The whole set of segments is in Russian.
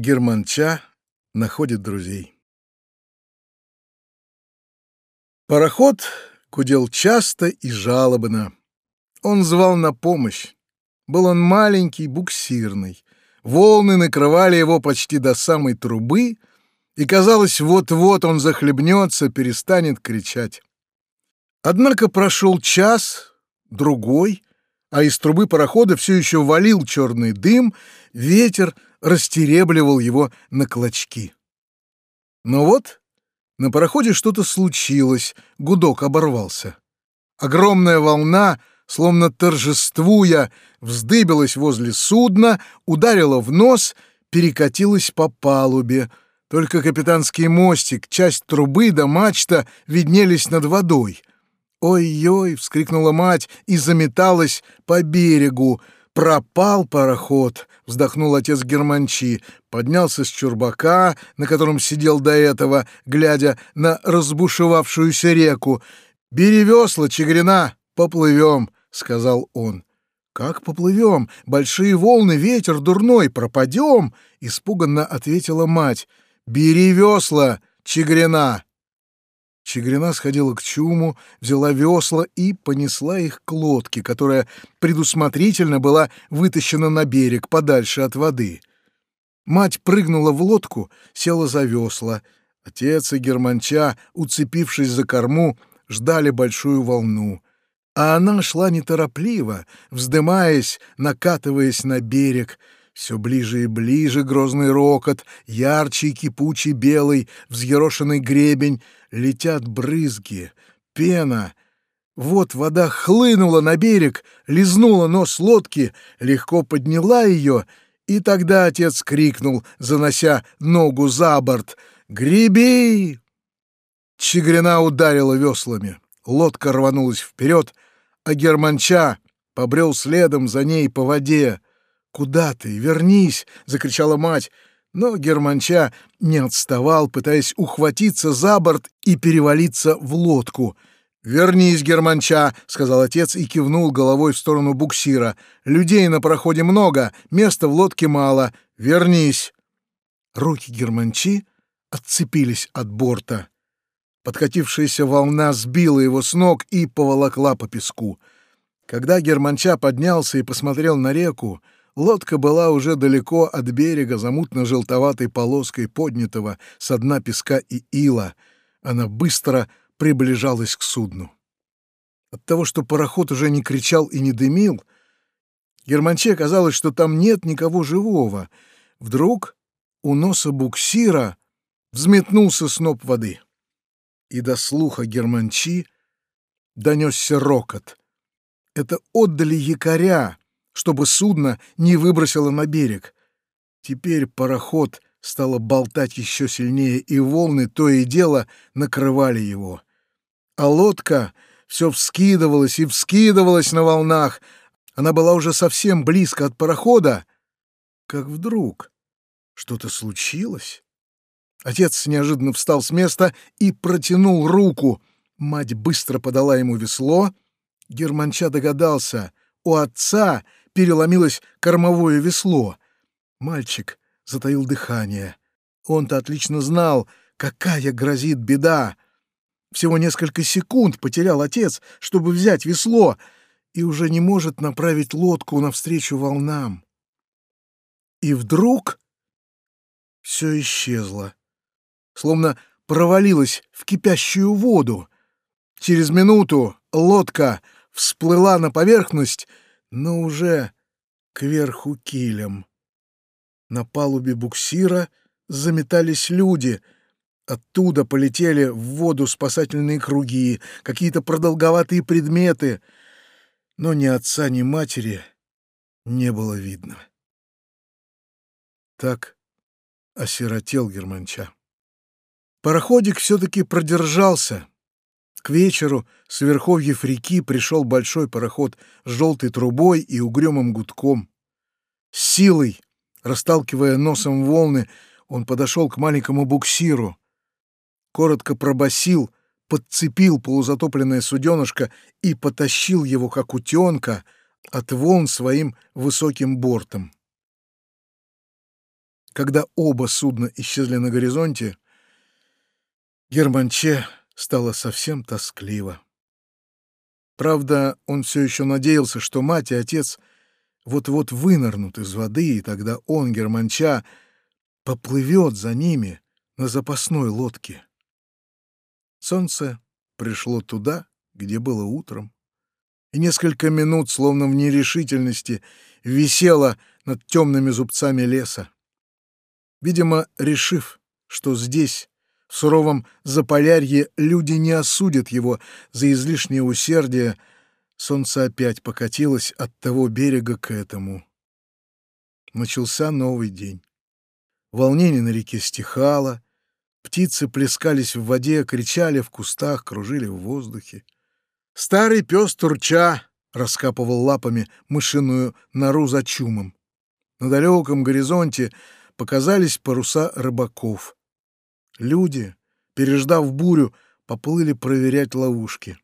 Германча находит друзей. Пароход гудел часто и жалобно. Он звал на помощь. Был он маленький, буксирный. Волны накрывали его почти до самой трубы, и казалось, вот-вот он захлебнется, перестанет кричать. Однако прошел час, другой, а из трубы парохода все еще валил черный дым, ветер растеребливал его на клочки. Но вот на пароходе что-то случилось, гудок оборвался. Огромная волна, словно торжествуя, вздыбилась возле судна, ударила в нос, перекатилась по палубе. Только капитанский мостик, часть трубы да мачта виднелись над водой — «Ой-ой!» — вскрикнула мать и заметалась по берегу. «Пропал пароход!» — вздохнул отец Германчи, поднялся с чурбака, на котором сидел до этого, глядя на разбушевавшуюся реку. «Бери весла, Чигрина, поплывем!» — сказал он. «Как поплывем? Большие волны, ветер дурной, пропадем!» — испуганно ответила мать. «Бери весла, Чигрина!» Чигрина сходила к чуму, взяла весла и понесла их к лодке, которая предусмотрительно была вытащена на берег подальше от воды. Мать прыгнула в лодку, села за весла. Отец и Германча, уцепившись за корму, ждали большую волну. А она шла неторопливо, вздымаясь, накатываясь на берег — все ближе и ближе грозный рокот, ярче и кипучий белый, взъерошенный гребень, летят брызги, пена. Вот вода хлынула на берег, лизнула нос лодки, легко подняла ее, и тогда отец крикнул, занося ногу за борт, «Греби!» Чигрина ударила веслами, лодка рванулась вперед, а Германча побрел следом за ней по воде. «Куда ты? Вернись!» — закричала мать. Но Германча не отставал, пытаясь ухватиться за борт и перевалиться в лодку. «Вернись, Германча!» — сказал отец и кивнул головой в сторону буксира. «Людей на проходе много, места в лодке мало. Вернись!» Руки Германчи отцепились от борта. Подкатившаяся волна сбила его с ног и поволокла по песку. Когда Германча поднялся и посмотрел на реку, Лодка была уже далеко от берега, замутно-желтоватой полоской поднятого со дна песка и ила. Она быстро приближалась к судну. От того, что пароход уже не кричал и не дымил, Германче казалось, что там нет никого живого. Вдруг у носа буксира взметнулся сноп воды. И до слуха Германчи донесся рокот. Это отдали якоря, чтобы судно не выбросило на берег. Теперь пароход стало болтать еще сильнее, и волны то и дело накрывали его. А лодка все вскидывалась и вскидывалась на волнах. Она была уже совсем близко от парохода, как вдруг что-то случилось. Отец неожиданно встал с места и протянул руку. Мать быстро подала ему весло. Германча догадался, у отца переломилось кормовое весло. Мальчик затаил дыхание. Он-то отлично знал, какая грозит беда. Всего несколько секунд потерял отец, чтобы взять весло, и уже не может направить лодку навстречу волнам. И вдруг все исчезло, словно провалилось в кипящую воду. Через минуту лодка всплыла на поверхность но уже кверху килем. На палубе буксира заметались люди. Оттуда полетели в воду спасательные круги, какие-то продолговатые предметы. Но ни отца, ни матери не было видно. Так осиротел Германча. Пароходик все-таки продержался, к вечеру с верховьев реки пришел большой пароход с желтой трубой и угрюмым гудком. С силой, расталкивая носом волны, он подошел к маленькому буксиру. Коротко пробасил, подцепил полузатопленное суденышко и потащил его, как утенка, от волн своим высоким бортом. Когда оба судна исчезли на горизонте, Германче стало совсем тоскливо. Правда, он все еще надеялся, что мать и отец вот-вот вынырнут из воды, и тогда он, Германча, поплывет за ними на запасной лодке. Солнце пришло туда, где было утром, и несколько минут, словно в нерешительности, висело над темными зубцами леса. Видимо, решив, что здесь, в суровом Заполярье, люди не осудят его за излишнее усердие, солнце опять покатилось от того берега к этому. Начался новый день. Волнение на реке стихало, птицы плескались в воде, кричали в кустах, кружили в воздухе. Старый пес Турча раскапывал лапами мышиную нору за чумом. На далеком горизонте показались паруса рыбаков. Люди, переждав бурю, поплыли проверять ловушки.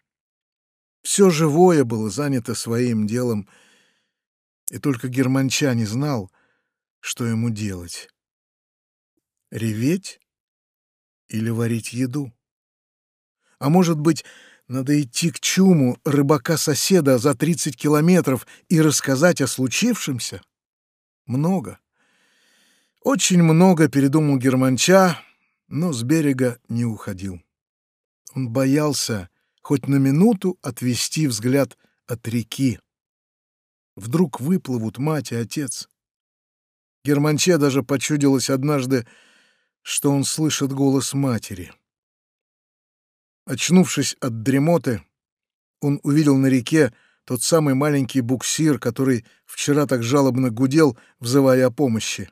Все живое было занято своим делом, и только Германча не знал, что ему делать. Реветь или варить еду? А может быть, надо идти к чуму рыбака-соседа за 30 километров и рассказать о случившемся? Много. Очень много передумал Германча, но с берега не уходил. Он боялся хоть на минуту отвести взгляд от реки. Вдруг выплывут мать и отец. Германче даже почудилось однажды, что он слышит голос матери. Очнувшись от дремоты, он увидел на реке тот самый маленький буксир, который вчера так жалобно гудел, взывая о помощи.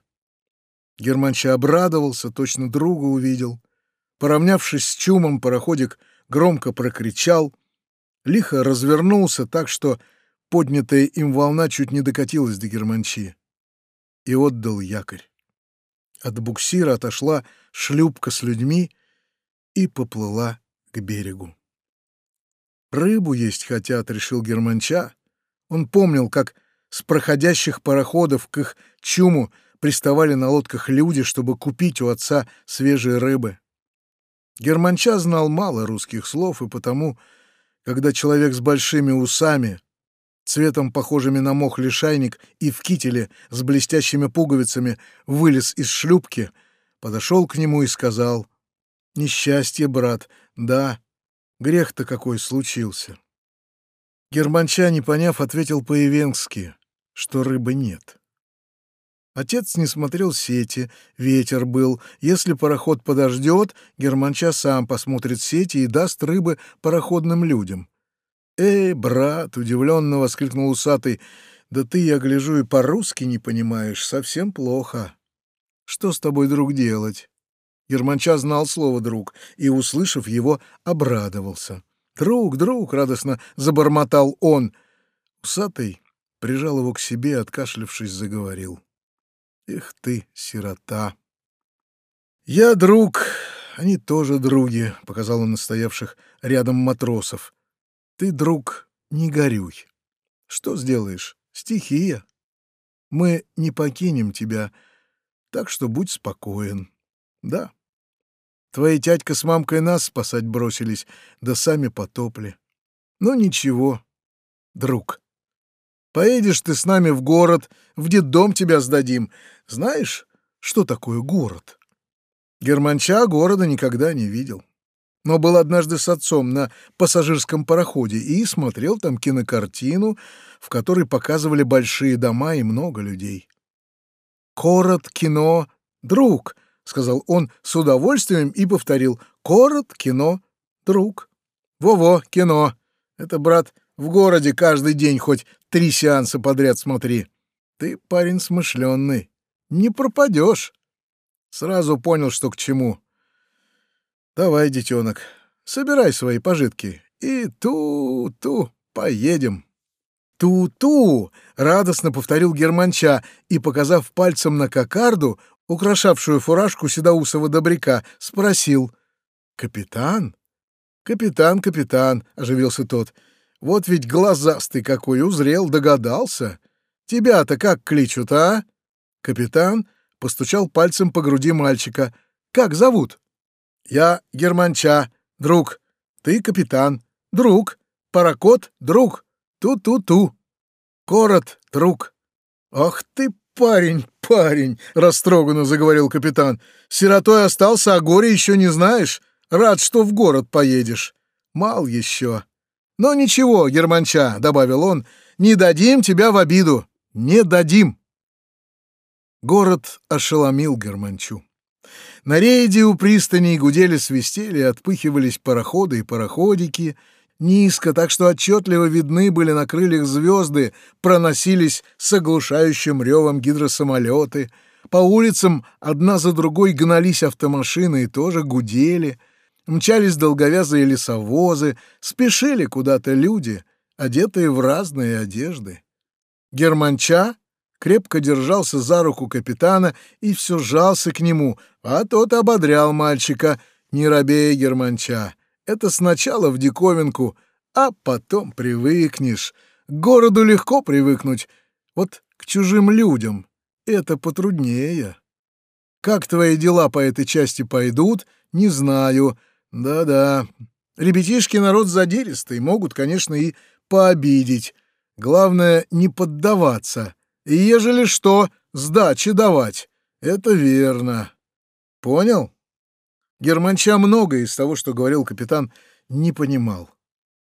Германча обрадовался, точно друга увидел. Поравнявшись с чумом, пароходик громко прокричал, лихо развернулся так, что поднятая им волна чуть не докатилась до Германчи, и отдал якорь. От буксира отошла шлюпка с людьми и поплыла к берегу. «Рыбу есть хотят», — решил Германча. Он помнил, как с проходящих пароходов к их чуму приставали на лодках люди, чтобы купить у отца свежие рыбы. Германча знал мало русских слов, и потому, когда человек с большими усами, цветом похожими на мох лишайник и в кителе с блестящими пуговицами вылез из шлюпки, подошел к нему и сказал, «Несчастье, брат, да, грех-то какой случился». Германча, не поняв, ответил по-ивенски, что рыбы нет. Отец не смотрел сети, ветер был. Если пароход подождет, Германча сам посмотрит сети и даст рыбы пароходным людям. «Эй, брат!» — удивленно воскликнул усатый. «Да ты, я гляжу, и по-русски не понимаешь. Совсем плохо. Что с тобой, друг, делать?» Германча знал слово «друг» и, услышав его, обрадовался. «Друг, друг!» — радостно забормотал он. Усатый прижал его к себе, откашлившись, заговорил. Эх ты, сирота. Я друг, они тоже други, показал он настоявших рядом матросов. Ты, друг, не горюй. Что сделаешь? Стихия. Мы не покинем тебя, так что будь спокоен. Да. Твои тятька с мамкой нас спасать бросились, да сами потопли. Но ничего, друг. Поедешь ты с нами в город, в детдом тебя сдадим. Знаешь, что такое город? Германча города никогда не видел. Но был однажды с отцом на пассажирском пароходе и смотрел там кинокартину, в которой показывали большие дома и много людей. «Корот, кино, друг», — сказал он с удовольствием и повторил. «Корот, кино, друг». «Во-во, кино. Это, брат, в городе каждый день хоть три сеанса подряд смотри. Ты парень смышленный. Не пропадешь. Сразу понял, что к чему. Давай, детенок, собирай свои пожитки и ту-ту поедем. «Ту-ту!» — радостно повторил Германча и, показав пальцем на кокарду, украшавшую фуражку седоусого добряка, спросил. «Капитан?» «Капитан, капитан!» — оживился тот. Вот ведь глазастый какой узрел, догадался. Тебя-то как кличут, а? Капитан? постучал пальцем по груди мальчика. «Как зовут?» «Я Германча, друг. Ты капитан, друг. Паракот, друг. Ту-ту-ту. Корот, друг». «Ах ты, парень, парень!» — растроганно заговорил капитан. «Сиротой остался, а горе еще не знаешь. Рад, что в город поедешь. Мал еще. Но ничего, Германча», — добавил он, — «не дадим тебя в обиду. Не дадим». Город ошеломил Германчу. На рейде у пристани гудели, свистели, отпыхивались пароходы и пароходики. Низко, так что отчетливо видны были на крыльях звезды, проносились с оглушающим ревом гидросамолеты. По улицам одна за другой гнались автомашины и тоже гудели — Мчались долговязые лесовозы, спешили куда-то люди, одетые в разные одежды. Германча крепко держался за руку капитана и все жался к нему, а тот ободрял мальчика, не робея Германча. Это сначала в диковинку, а потом привыкнешь. К городу легко привыкнуть, вот к чужим людям это потруднее. Как твои дела по этой части пойдут, не знаю, — да-да, ребятишки народ задиристый, могут, конечно, и пообидеть. Главное, не поддаваться. Ежели что, сдачи давать. Это верно. Понял? Германча многое из того, что говорил капитан, не понимал.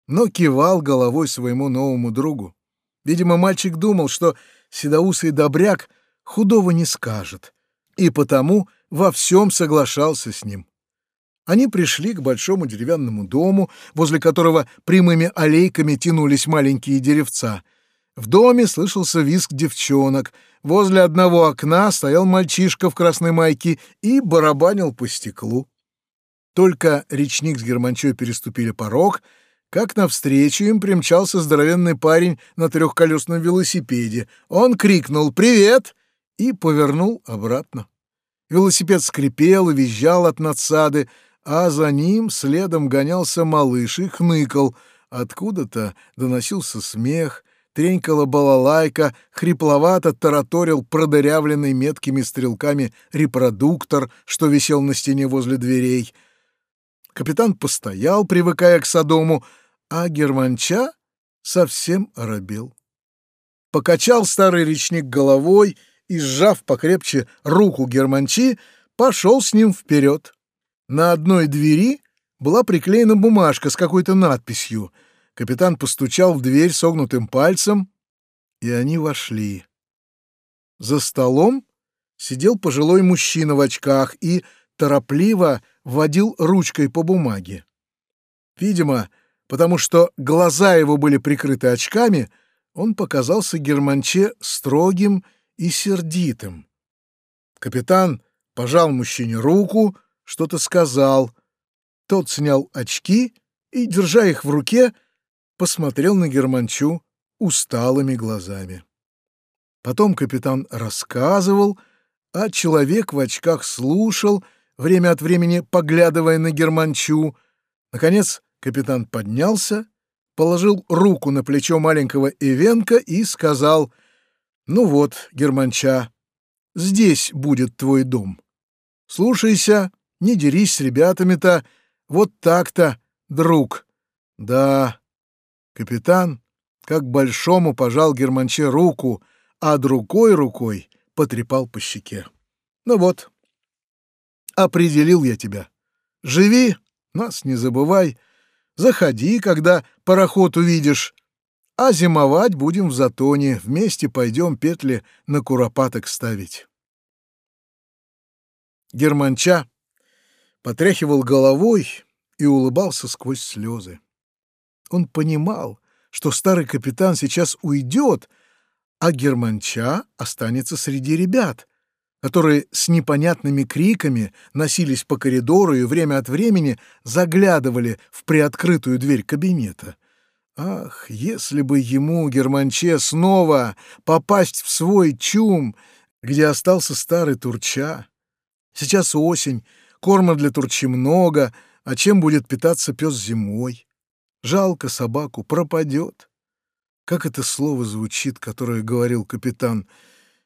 Но кивал головой своему новому другу. Видимо, мальчик думал, что седоусый добряк худого не скажет, и потому во всем соглашался с ним. Они пришли к большому деревянному дому, возле которого прямыми аллейками тянулись маленькие деревца. В доме слышался визг девчонок. Возле одного окна стоял мальчишка в красной майке и барабанил по стеклу. Только речник с Германчой переступили порог, как навстречу им примчался здоровенный парень на трехколесном велосипеде. Он крикнул «Привет!» и повернул обратно. Велосипед скрипел и визжал от надсады, а за ним следом гонялся малыш и хныкал. Откуда-то доносился смех, тренькала балалайка, хрипловато тараторил продырявленный меткими стрелками репродуктор, что висел на стене возле дверей. Капитан постоял, привыкая к Содому, а Германча совсем оробел. Покачал старый речник головой и, сжав покрепче руку Германчи, пошел с ним вперед. На одной двери была приклеена бумажка с какой-то надписью. Капитан постучал в дверь согнутым пальцем, и они вошли. За столом сидел пожилой мужчина в очках и торопливо водил ручкой по бумаге. Видимо, потому что глаза его были прикрыты очками, он показался Германче строгим и сердитым. Капитан пожал мужчине руку, что-то сказал. Тот снял очки и, держа их в руке, посмотрел на Германчу усталыми глазами. Потом капитан рассказывал, а человек в очках слушал, время от времени поглядывая на Германчу. Наконец капитан поднялся, положил руку на плечо маленького Ивенка и сказал, «Ну вот, Германча, здесь будет твой дом. Слушайся не дерись с ребятами-то, вот так-то, друг. Да, капитан, как большому пожал Германче руку, а другой рукой потрепал по щеке. Ну вот, определил я тебя. Живи, нас не забывай, заходи, когда пароход увидишь, а зимовать будем в Затоне, вместе пойдем петли на куропаток ставить. Германча потряхивал головой и улыбался сквозь слезы. Он понимал, что старый капитан сейчас уйдет, а Германча останется среди ребят, которые с непонятными криками носились по коридору и время от времени заглядывали в приоткрытую дверь кабинета. Ах, если бы ему, Германче, снова попасть в свой чум, где остался старый Турча. Сейчас осень, Корма для турчи много, а чем будет питаться пес зимой? Жалко собаку, пропадет. Как это слово звучит, которое говорил капитан?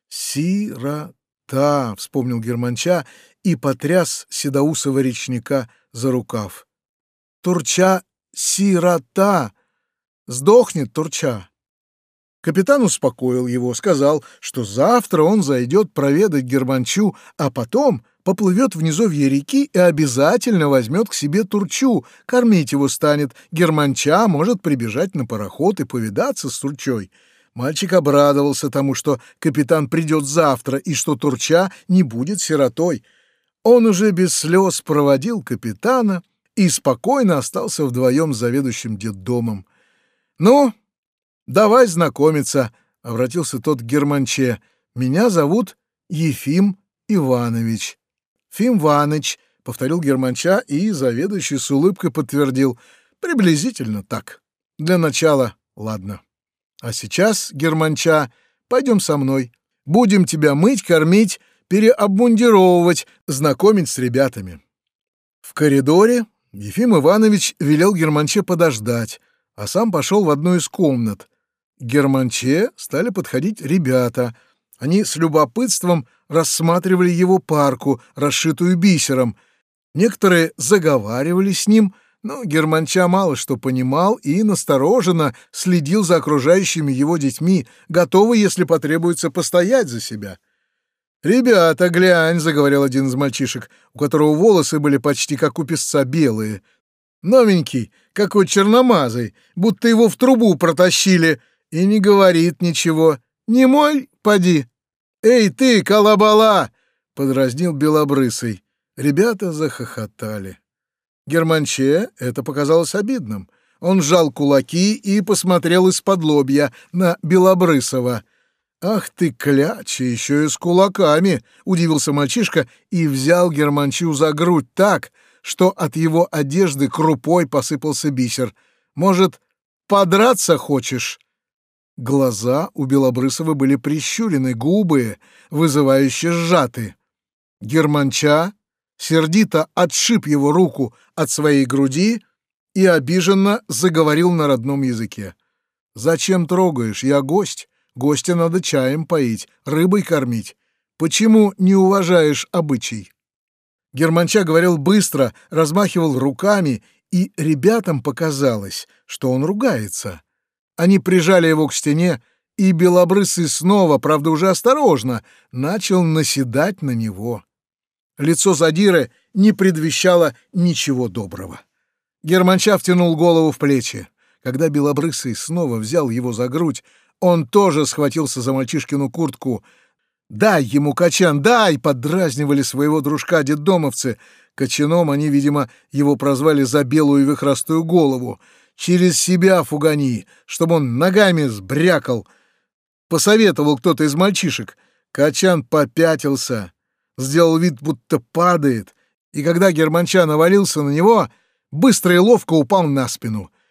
Сирота. Вспомнил Германча и потряс седоусого речника за рукав. «Турча — сирота! Сдохнет Турча!» Капитан успокоил его, сказал, что завтра он зайдет проведать Германчу, а потом поплывет в низовье реки и обязательно возьмет к себе Турчу, кормить его станет. Германча может прибежать на пароход и повидаться с Турчой. Мальчик обрадовался тому, что капитан придет завтра и что Турча не будет сиротой. Он уже без слез проводил капитана и спокойно остался вдвоем с заведующим детдомом. «Ну, давай знакомиться», — обратился тот к Германче. «Меня зовут Ефим Иванович». «Фим Иваныч», — повторил Германча, и заведующий с улыбкой подтвердил. «Приблизительно так. Для начала, ладно. А сейчас, Германча, пойдем со мной. Будем тебя мыть, кормить, переобмундировывать, знакомить с ребятами». В коридоре Ефим Иванович велел Германче подождать, а сам пошел в одну из комнат. К Германче стали подходить ребята. Они с любопытством рассматривали его парку, расшитую бисером. Некоторые заговаривали с ним, но Германча мало что понимал и настороженно следил за окружающими его детьми, готовый, если потребуется, постоять за себя. «Ребята, глянь», — заговорил один из мальчишек, у которого волосы были почти как у песца белые. «Новенький, какой черномазый, будто его в трубу протащили, и не говорит ничего. Не мой, поди». «Эй ты, колобала!» — подразнил Белобрысый. Ребята захохотали. Германче это показалось обидным. Он сжал кулаки и посмотрел из-под лобья на Белобрысова. «Ах ты, кляча, еще и с кулаками!» — удивился мальчишка и взял Германчу за грудь так, что от его одежды крупой посыпался бисер. «Может, подраться хочешь?» Глаза у Белобрысова были прищурены, губы, вызывающе сжаты. Германча сердито отшиб его руку от своей груди и обиженно заговорил на родном языке. «Зачем трогаешь? Я гость. Гостя надо чаем поить, рыбой кормить. Почему не уважаешь обычай?» Германча говорил быстро, размахивал руками, и ребятам показалось, что он ругается. Они прижали его к стене, и Белобрысый снова, правда уже осторожно, начал наседать на него. Лицо задиры не предвещало ничего доброго. Германча втянул голову в плечи. Когда Белобрысый снова взял его за грудь, он тоже схватился за мальчишкину куртку. «Дай ему, Качан, дай!» — поддразнивали своего дружка детдомовцы. Качаном они, видимо, его прозвали за белую вихрастую голову. «Через себя фугани, чтобы он ногами сбрякал!» Посоветовал кто-то из мальчишек. Качан попятился, сделал вид, будто падает, и когда Германча навалился на него, быстро и ловко упал на спину —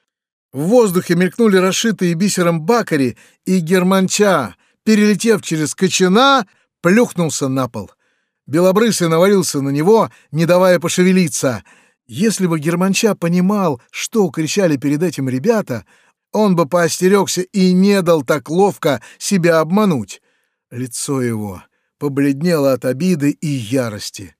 в воздухе мелькнули расшитые бисером бакари, и Германча, перелетев через кочана, плюхнулся на пол. Белобрысый навалился на него, не давая пошевелиться. Если бы Германча понимал, что кричали перед этим ребята, он бы поостерегся и не дал так ловко себя обмануть. Лицо его побледнело от обиды и ярости.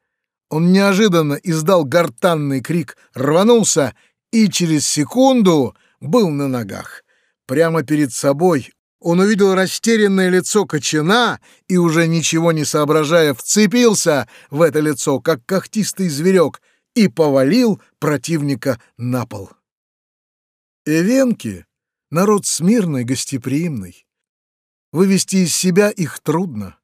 Он неожиданно издал гортанный крик, рванулся и через секунду был на ногах. Прямо перед собой он увидел растерянное лицо кочана и, уже ничего не соображая, вцепился в это лицо, как когтистый зверек, и повалил противника на пол. Эвенки — народ смирный, гостеприимный. Вывести из себя их трудно.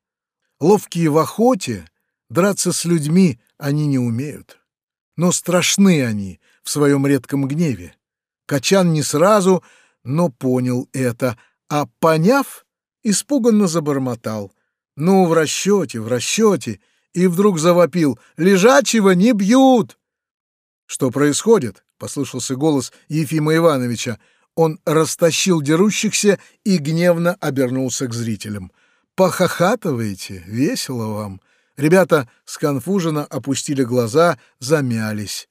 Ловкие в охоте, драться с людьми они не умеют. Но страшны они в своем редком гневе. Качан не сразу, но понял это, а поняв, испуганно забормотал. «Ну, в расчете, в расчете!» И вдруг завопил. «Лежачего не бьют!» «Что происходит?» — послышался голос Ефима Ивановича. Он растащил дерущихся и гневно обернулся к зрителям. «Похохатываете? Весело вам!» Ребята сконфуженно опустили глаза, замялись.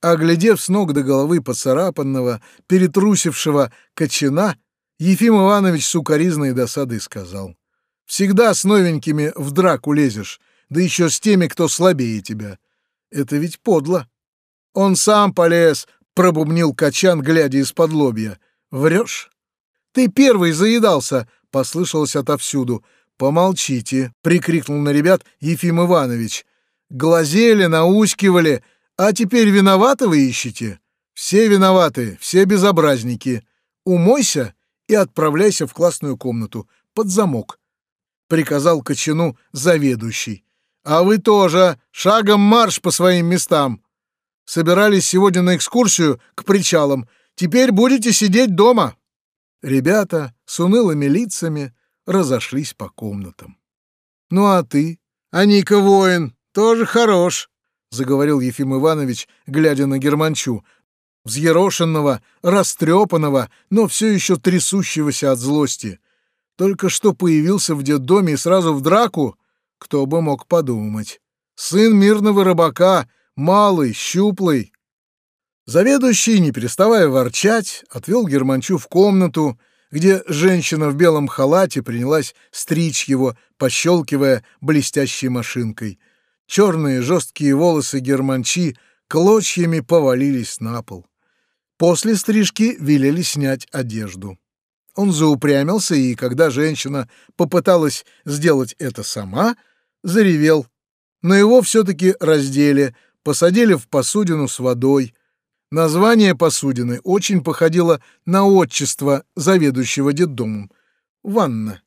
Оглядев с ног до головы поцарапанного, перетрусившего кочана, Ефим Иванович с укоризной досадой сказал. «Всегда с новенькими в драку лезешь. да еще с теми, кто слабее тебя. Это ведь подло. Он сам полез, пробубнил Качан, глядя из-под лобья. Врешь? Ты первый заедался, послышалось отовсюду. Помолчите, прикрикнул на ребят Ефим Иванович. Глазели, наускивали, а теперь виноваты вы ищете? Все виноваты, все безобразники. Умойся и отправляйся в классную комнату под замок, приказал Кочану заведующий. А вы тоже шагом марш по своим местам. Собирались сегодня на экскурсию к причалам. Теперь будете сидеть дома. Ребята с унылыми лицами разошлись по комнатам. Ну а ты, Аника воин, тоже хорош, заговорил Ефим Иванович, глядя на Германчу, взъерошенного, растрепанного, но все еще трясущегося от злости. Только что появился в детдоме и сразу в драку, кто бы мог подумать. Сын мирного рыбака, малый, щуплый. Заведующий, не переставая ворчать, отвел Германчу в комнату, где женщина в белом халате принялась стричь его, пощелкивая блестящей машинкой. Черные жесткие волосы Германчи клочьями повалились на пол. После стрижки велели снять одежду. Он заупрямился, и когда женщина попыталась сделать это сама, заревел. Но его все-таки раздели, посадили в посудину с водой. Название посудины очень походило на отчество заведующего детдомом — ванна.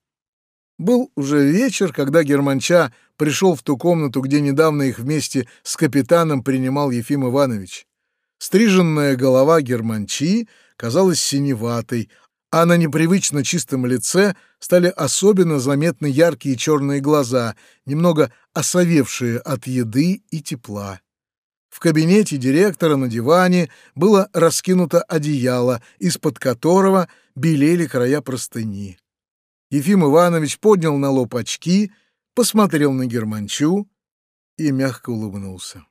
Был уже вечер, когда Германча пришел в ту комнату, где недавно их вместе с капитаном принимал Ефим Иванович. Стриженная голова германчи казалась синеватой, а на непривычно чистом лице стали особенно заметны яркие черные глаза, немного осовевшие от еды и тепла. В кабинете директора на диване было раскинуто одеяло, из-под которого белели края простыни. Ефим Иванович поднял на лоб очки, посмотрел на Германчу и мягко улыбнулся.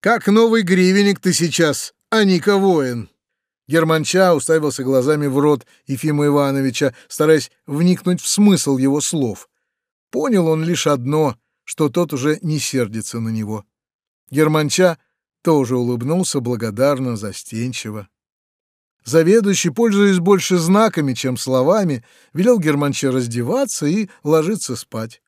Как новый гривенник ты сейчас, а Ника воин. Германча уставился глазами в рот Ефима Ивановича, стараясь вникнуть в смысл его слов. Понял он лишь одно, что тот уже не сердится на него. Германча тоже улыбнулся благодарно, застенчиво. Заведующий, пользуясь больше знаками, чем словами, велел Германча раздеваться и ложиться спать.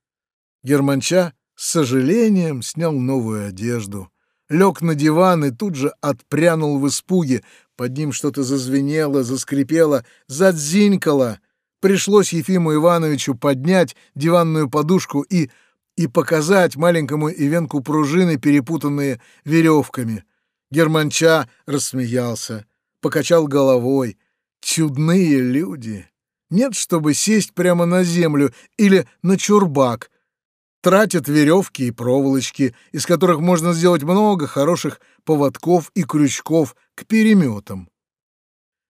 Германча с сожалением снял новую одежду — лег на диван и тут же отпрянул в испуге. Под ним что-то зазвенело, заскрипело, задзинькало. Пришлось Ефиму Ивановичу поднять диванную подушку и и показать маленькому Ивенку пружины, перепутанные веревками. Германча рассмеялся, покачал головой. Чудные люди! Нет, чтобы сесть прямо на землю или на чурбак, тратят веревки и проволочки, из которых можно сделать много хороших поводков и крючков к переметам.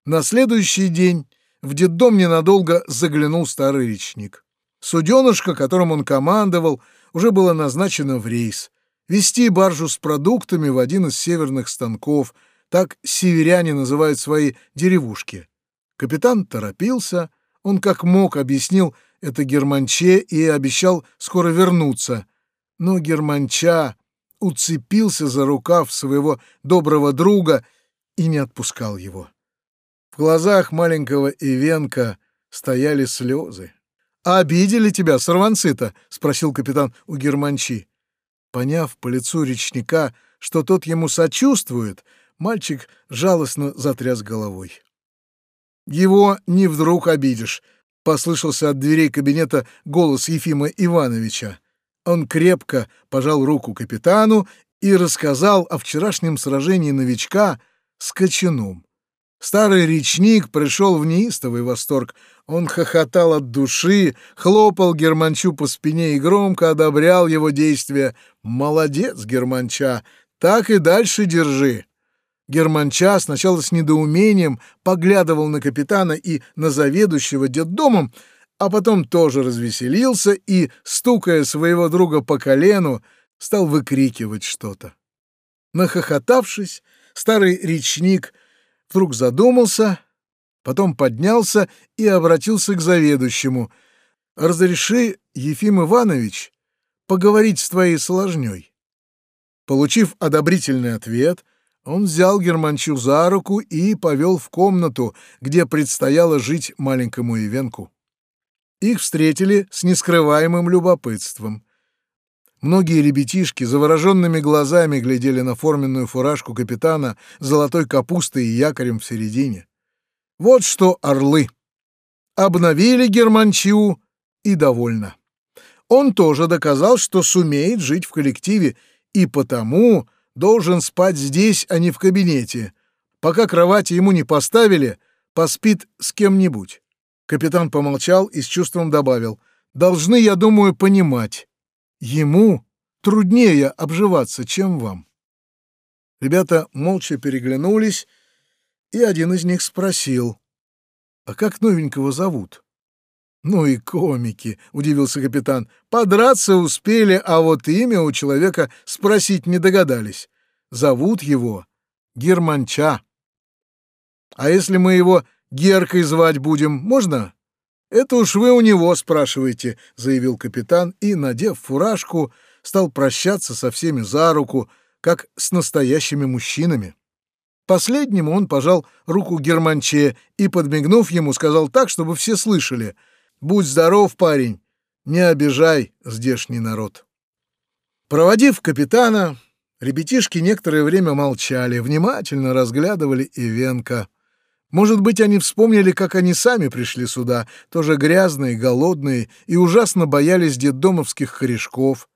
На следующий день в детдом ненадолго заглянул старый речник. Суденышко, которым он командовал, уже было назначено в рейс. Вести баржу с продуктами в один из северных станков, так северяне называют свои деревушки. Капитан торопился, он как мог объяснил, это Германче и обещал скоро вернуться. Но Германча уцепился за рукав своего доброго друга и не отпускал его. В глазах маленького Ивенка стояли слезы. «А обидели тебя, сорванцы-то?» — спросил капитан у Германчи. Поняв по лицу речника, что тот ему сочувствует, мальчик жалостно затряс головой. «Его не вдруг обидишь», послышался от дверей кабинета голос Ефима Ивановича. Он крепко пожал руку капитану и рассказал о вчерашнем сражении новичка с Кочаном. Старый речник пришел в неистовый восторг. Он хохотал от души, хлопал Германчу по спине и громко одобрял его действия. «Молодец, Германча! Так и дальше держи!» Германча сначала с недоумением поглядывал на капитана и на заведующего детдомом, а потом тоже развеселился и, стукая своего друга по колену, стал выкрикивать что-то. Нахохотавшись, старый речник вдруг задумался, потом поднялся и обратился к заведующему. «Разреши, Ефим Иванович, поговорить с твоей сложней. Получив одобрительный ответ, он взял Германчу за руку и повел в комнату, где предстояло жить маленькому Ивенку. Их встретили с нескрываемым любопытством. Многие ребятишки завороженными глазами глядели на форменную фуражку капитана с золотой капустой и якорем в середине. Вот что орлы. Обновили Германчу и довольно. Он тоже доказал, что сумеет жить в коллективе и потому должен спать здесь, а не в кабинете. Пока кровати ему не поставили, поспит с кем-нибудь. Капитан помолчал и с чувством добавил. «Должны, я думаю, понимать. Ему труднее обживаться, чем вам». Ребята молча переглянулись, и один из них спросил. «А как новенького зовут?» «Ну и комики», — удивился капитан. «Подраться успели, а вот имя у человека спросить не догадались. Зовут его Германча. А если мы его Геркой звать будем, можно?» «Это уж вы у него спрашиваете», — заявил капитан и, надев фуражку, стал прощаться со всеми за руку, как с настоящими мужчинами. Последнему он пожал руку Германче и, подмигнув ему, сказал так, чтобы все слышали — Будь здоров, парень, не обижай здешний народ. Проводив капитана, ребятишки некоторое время молчали, внимательно разглядывали Ивенка. Может быть, они вспомнили, как они сами пришли сюда, тоже грязные, голодные, и ужасно боялись детдомовских корешков.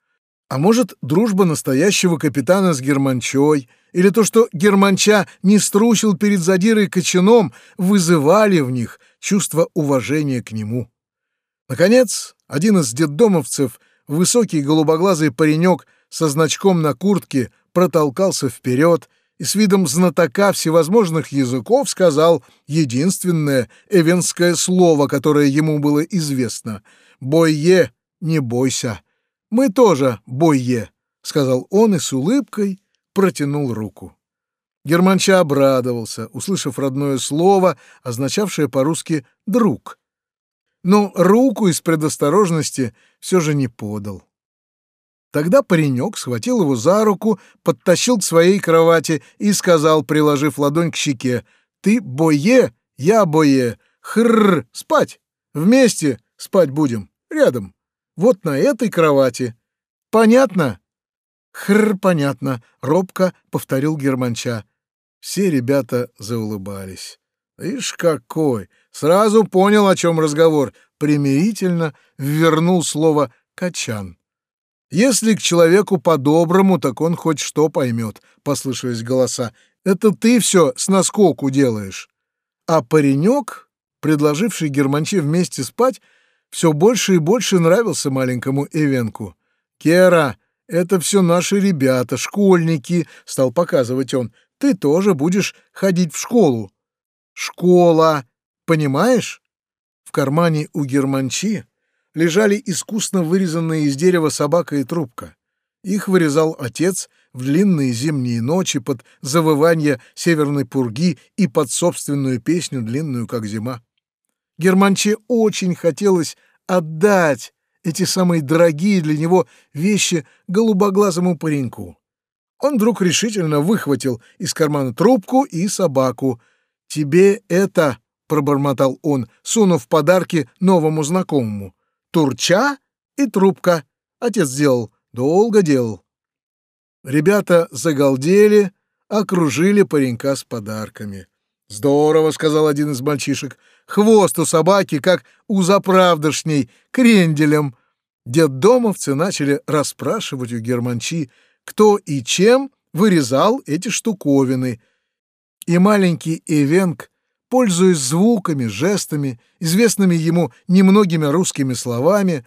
А может, дружба настоящего капитана с Германчой, или то, что Германча не струсил перед задирой Кочаном, вызывали в них чувство уважения к нему. Наконец, один из детдомовцев, высокий голубоглазый паренек со значком на куртке, протолкался вперед и с видом знатока всевозможных языков сказал единственное эвенское слово, которое ему было известно. «Бойе, не бойся». «Мы тоже бойе», — сказал он и с улыбкой протянул руку. Германча обрадовался, услышав родное слово, означавшее по-русски «друг», но руку из предосторожности все же не подал. Тогда паренек схватил его за руку, подтащил к своей кровати и сказал, приложив ладонь к щеке, «Ты бое, я бое, хрррр, спать! Вместе спать будем, рядом, вот на этой кровати. Понятно?» «Хррр, понятно», — робко повторил Германча. Все ребята заулыбались. «Ишь какой! Сразу понял, о чем разговор. Примирительно вернул слово «качан». «Если к человеку по-доброму, так он хоть что поймет», — послышались голоса. «Это ты все с наскоку делаешь». А паренек, предложивший Германче вместе спать, все больше и больше нравился маленькому Эвенку. «Кера, это все наши ребята, школьники», — стал показывать он. «Ты тоже будешь ходить в школу». «Школа», Понимаешь? В кармане у германчи лежали искусно вырезанные из дерева собака и трубка. Их вырезал отец в длинные зимние ночи под завывание северной пурги и под собственную песню, длинную как зима. Германче очень хотелось отдать эти самые дорогие для него вещи голубоглазому пареньку. Он вдруг решительно выхватил из кармана трубку и собаку. «Тебе это пробормотал он, сунув подарки новому знакомому. Турча и трубка. Отец делал, долго делал. Ребята загалдели, окружили паренька с подарками. «Здорово», — сказал один из мальчишек. «Хвост у собаки, как у заправдошней, кренделем». Детдомовцы начали расспрашивать у германчи, кто и чем вырезал эти штуковины. И маленький Эвенк пользуясь звуками, жестами, известными ему немногими русскими словами,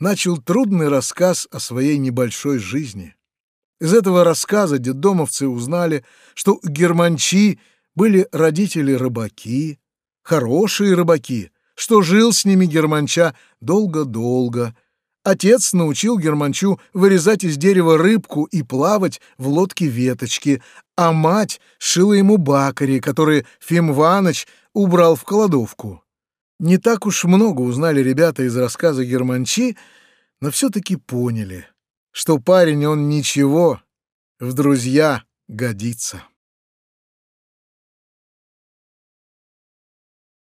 начал трудный рассказ о своей небольшой жизни. Из этого рассказа детдомовцы узнали, что германчи были родители-рыбаки, хорошие рыбаки, что жил с ними германча долго-долго, Отец научил Германчу вырезать из дерева рыбку и плавать в лодке веточки, а мать шила ему бакари, которые Фим Ваныч убрал в кладовку. Не так уж много узнали ребята из рассказа Германчи, но все-таки поняли. что парень он ничего, в друзья годится.